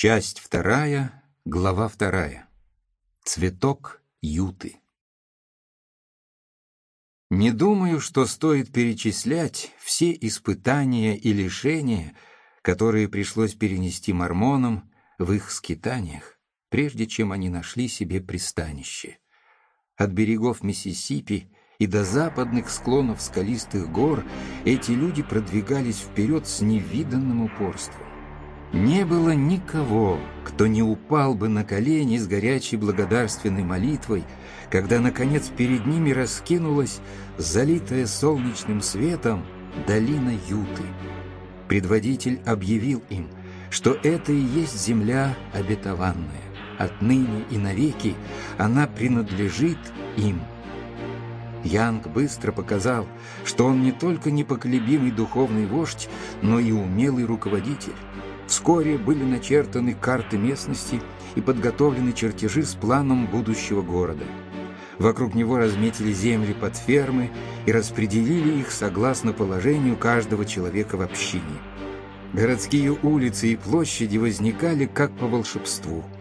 Часть вторая, глава вторая. Цветок юты. Не думаю, что стоит перечислять все испытания и лишения, которые пришлось перенести мормонам в их скитаниях, прежде чем они нашли себе пристанище. От берегов Миссисипи и до западных склонов скалистых гор эти люди продвигались вперед с невиданным упорством. Не было никого, кто не упал бы на колени с горячей благодарственной молитвой, когда, наконец, перед ними раскинулась, залитая солнечным светом, долина Юты. Предводитель объявил им, что это и есть земля обетованная. Отныне и навеки она принадлежит им. Янг быстро показал, что он не только непоколебимый духовный вождь, но и умелый руководитель. Вскоре были начертаны карты местности и подготовлены чертежи с планом будущего города. Вокруг него разметили земли под фермы и распределили их согласно положению каждого человека в общине. Городские улицы и площади возникали как по волшебству –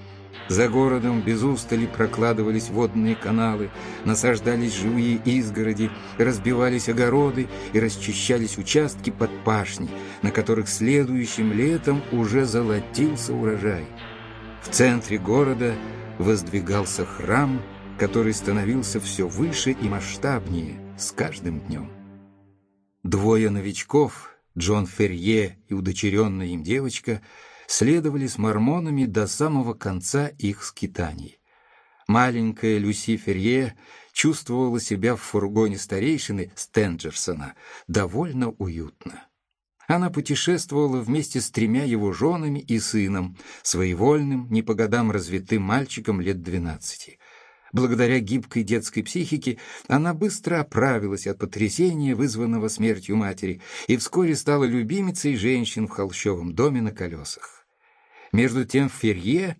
за городом без устали прокладывались водные каналы, насаждались живые изгороди, разбивались огороды и расчищались участки под пашни, на которых следующим летом уже золотился урожай. В центре города воздвигался храм, который становился все выше и масштабнее с каждым днем. Двое новичков, Джон Ферье и удочеренная им девочка – следовали с мормонами до самого конца их скитаний. Маленькая Люси Ферье чувствовала себя в фургоне старейшины Стенджерсона довольно уютно. Она путешествовала вместе с тремя его женами и сыном, своевольным, не по годам развитым мальчиком лет двенадцати. Благодаря гибкой детской психике она быстро оправилась от потрясения, вызванного смертью матери, и вскоре стала любимицей женщин в холщовом доме на колесах. Между тем Ферье,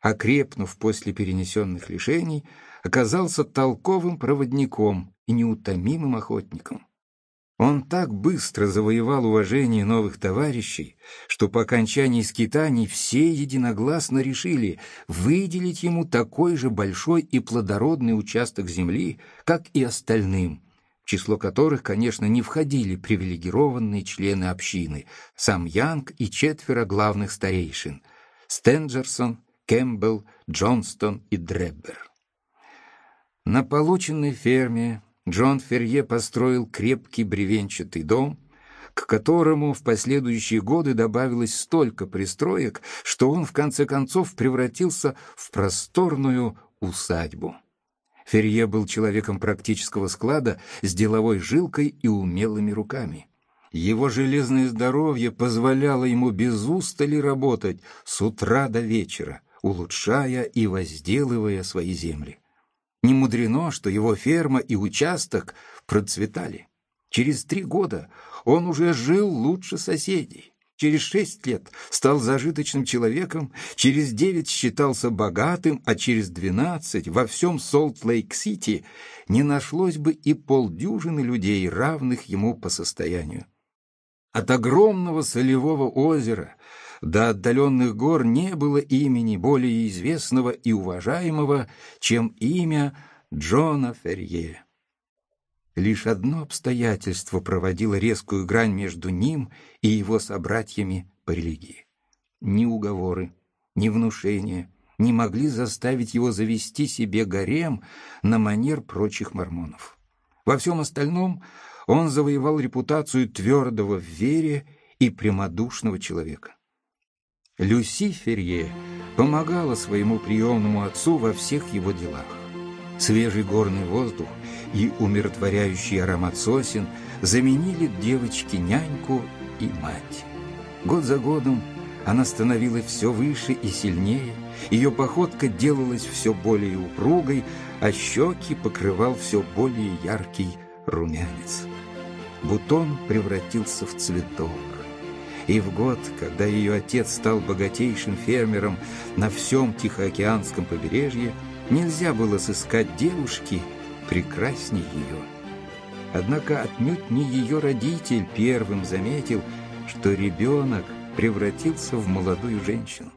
окрепнув после перенесенных лишений, оказался толковым проводником и неутомимым охотником. Он так быстро завоевал уважение новых товарищей, что по окончании скитаний все единогласно решили выделить ему такой же большой и плодородный участок земли, как и остальным, в число которых, конечно, не входили привилегированные члены общины, сам Янг и четверо главных старейшин, Стенджерсон, Кэмпбелл, Джонстон и Дреббер. На полученной ферме Джон Ферье построил крепкий бревенчатый дом, к которому в последующие годы добавилось столько пристроек, что он в конце концов превратился в просторную усадьбу. Ферье был человеком практического склада с деловой жилкой и умелыми руками. Его железное здоровье позволяло ему без устали работать с утра до вечера, улучшая и возделывая свои земли. Не мудрено, что его ферма и участок процветали. Через три года он уже жил лучше соседей. Через шесть лет стал зажиточным человеком, через девять считался богатым, а через двенадцать во всем Солт-Лейк-Сити не нашлось бы и полдюжины людей, равных ему по состоянию. От огромного солевого озера до отдаленных гор не было имени более известного и уважаемого, чем имя Джона Ферье. Лишь одно обстоятельство проводило резкую грань между ним и его собратьями по религии. Ни уговоры, ни внушения не могли заставить его завести себе гарем на манер прочих мормонов. Во всем остальном он завоевал репутацию твердого в вере и прямодушного человека. Люси Ферье помогала своему приемному отцу во всех его делах. Свежий горный воздух и умиротворяющий аромат сосен заменили девочке няньку и мать. Год за годом она становилась все выше и сильнее, ее походка делалась все более упругой, а щеки покрывал все более яркий румянец. Бутон превратился в цветок. И в год, когда ее отец стал богатейшим фермером на всем Тихоокеанском побережье, нельзя было сыскать девушки прекрасней ее. Однако отнюдь не ее родитель первым заметил, что ребенок превратился в молодую женщину.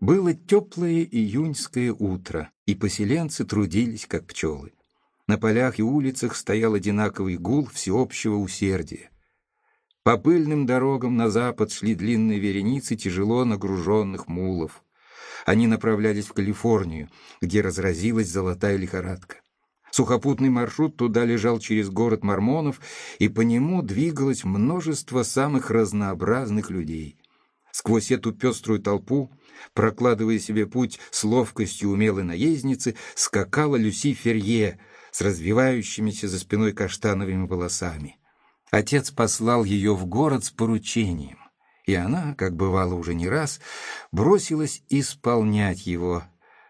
Было теплое июньское утро, и поселенцы трудились, как пчелы. На полях и улицах стоял одинаковый гул всеобщего усердия. По пыльным дорогам на запад шли длинные вереницы тяжело нагруженных мулов. Они направлялись в Калифорнию, где разразилась золотая лихорадка. Сухопутный маршрут туда лежал через город мормонов, и по нему двигалось множество самых разнообразных людей. Сквозь эту пеструю толпу, прокладывая себе путь с ловкостью умелой наездницы, скакала Люси Ферье с развивающимися за спиной каштановыми волосами. Отец послал ее в город с поручением, и она, как бывало уже не раз, бросилась исполнять его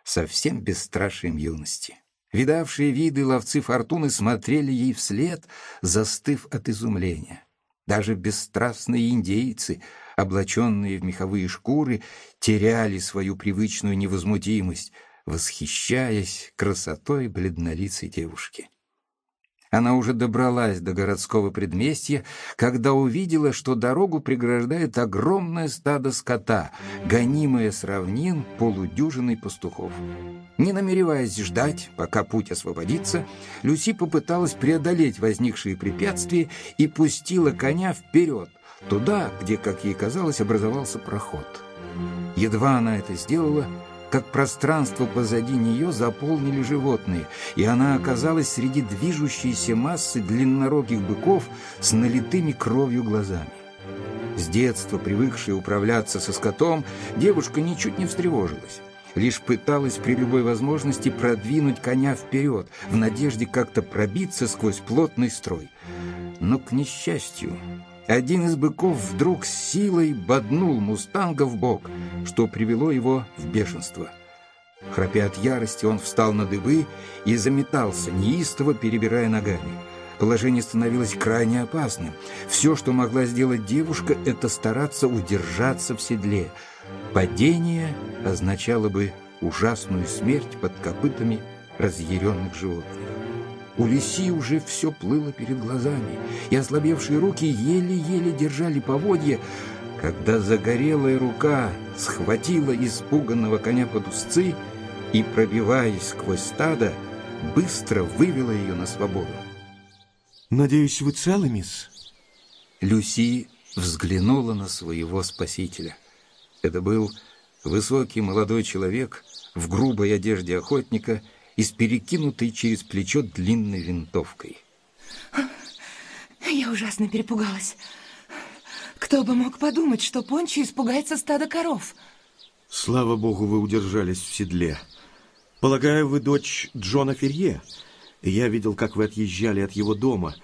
со всем бесстрашием юности. Видавшие виды ловцы фортуны смотрели ей вслед, застыв от изумления. Даже бесстрастные индейцы, облаченные в меховые шкуры, теряли свою привычную невозмутимость, восхищаясь красотой бледнолицей девушки. Она уже добралась до городского предместья, когда увидела, что дорогу преграждает огромное стадо скота, гонимое с равнин полудюжиной пастухов. Не намереваясь ждать, пока путь освободится, Люси попыталась преодолеть возникшие препятствия и пустила коня вперед, туда, где, как ей казалось, образовался проход. Едва она это сделала, как пространство позади нее заполнили животные, и она оказалась среди движущейся массы длиннорогих быков с налитыми кровью глазами. С детства привыкшая управляться со скотом, девушка ничуть не встревожилась. Лишь пыталась при любой возможности продвинуть коня вперед, в надежде как-то пробиться сквозь плотный строй. Но, к несчастью, один из быков вдруг силой боднул мустанга в бок, что привело его в бешенство. Храпя от ярости, он встал на дыбы и заметался, неистово перебирая ногами. Положение становилось крайне опасным. Все, что могла сделать девушка, это стараться удержаться в седле. Падение означало бы ужасную смерть под копытами разъяренных животных. У Лиси уже все плыло перед глазами, и ослабевшие руки еле-еле держали поводья, когда загорелая рука схватила испуганного коня под узцы и, пробиваясь сквозь стадо, быстро вывела ее на свободу. «Надеюсь, вы целы, мисс?» Люси взглянула на своего спасителя. Это был высокий молодой человек в грубой одежде охотника – и с перекинутой через плечо длинной винтовкой. Я ужасно перепугалась. Кто бы мог подумать, что Пончи испугается стада коров? Слава богу, вы удержались в седле. Полагаю, вы дочь Джона Ферье. Я видел, как вы отъезжали от его дома.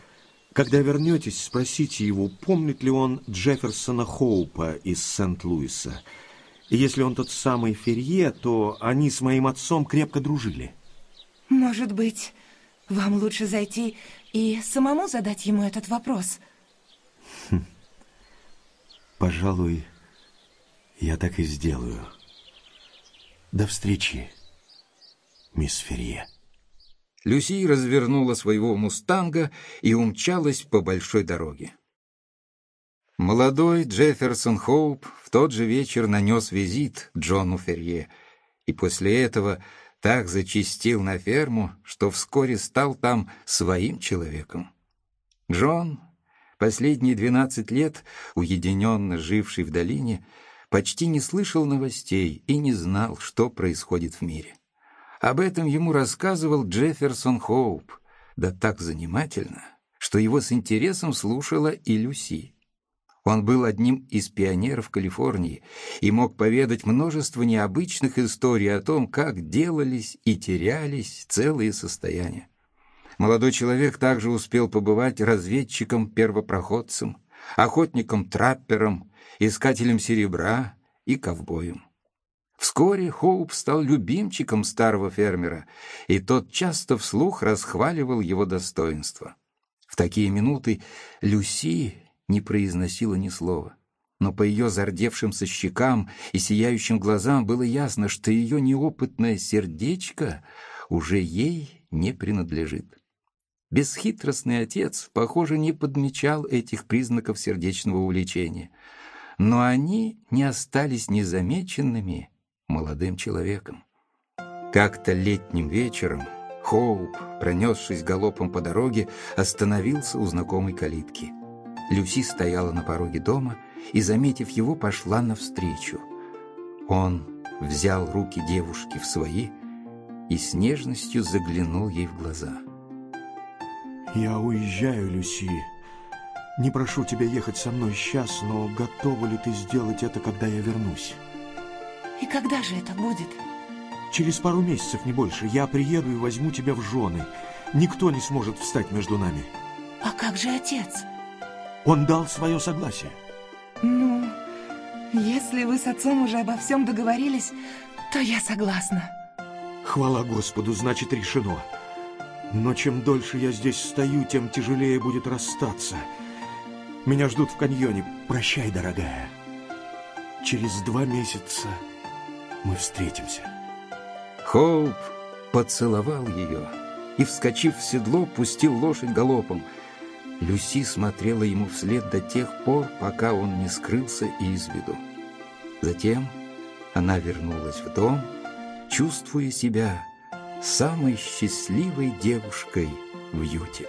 Когда вернетесь, спросите его, помнит ли он Джефферсона Хоупа из Сент-Луиса. Если он тот самый Ферье, то они с моим отцом крепко дружили. Может быть, вам лучше зайти и самому задать ему этот вопрос? Хм. Пожалуй, я так и сделаю. До встречи, мисс Ферье. Люси развернула своего мустанга и умчалась по большой дороге. Молодой Джефферсон Хоуп в тот же вечер нанес визит Джону Ферье, и после этого так зачистил на ферму, что вскоре стал там своим человеком. Джон, последние двенадцать лет, уединенно живший в долине, почти не слышал новостей и не знал, что происходит в мире. Об этом ему рассказывал Джефферсон Хоуп, да так занимательно, что его с интересом слушала и Люси. Он был одним из пионеров Калифорнии и мог поведать множество необычных историй о том, как делались и терялись целые состояния. Молодой человек также успел побывать разведчиком-первопроходцем, охотником-траппером, искателем серебра и ковбоем. Вскоре Хоуп стал любимчиком старого фермера, и тот часто вслух расхваливал его достоинства. В такие минуты Люси не произносила ни слова. Но по ее зардевшимся щекам и сияющим глазам было ясно, что ее неопытное сердечко уже ей не принадлежит. Бесхитростный отец, похоже, не подмечал этих признаков сердечного увлечения. Но они не остались незамеченными молодым человеком. Как-то летним вечером Хоуп, пронесшись галопом по дороге, остановился у знакомой калитки. Люси стояла на пороге дома и, заметив его, пошла навстречу. Он взял руки девушки в свои и с нежностью заглянул ей в глаза. «Я уезжаю, Люси. Не прошу тебя ехать со мной сейчас, но готова ли ты сделать это, когда я вернусь?» И когда же это будет? Через пару месяцев, не больше, я приеду и возьму тебя в жены. Никто не сможет встать между нами. А как же отец? Он дал свое согласие. Ну, если вы с отцом уже обо всем договорились, то я согласна. Хвала Господу, значит, решено. Но чем дольше я здесь стою, тем тяжелее будет расстаться. Меня ждут в каньоне. Прощай, дорогая. Через два месяца мы встретимся. Хоуп поцеловал ее и, вскочив в седло, пустил лошадь галопом. Люси смотрела ему вслед до тех пор, пока он не скрылся из виду. Затем она вернулась в дом, чувствуя себя самой счастливой девушкой в Юте.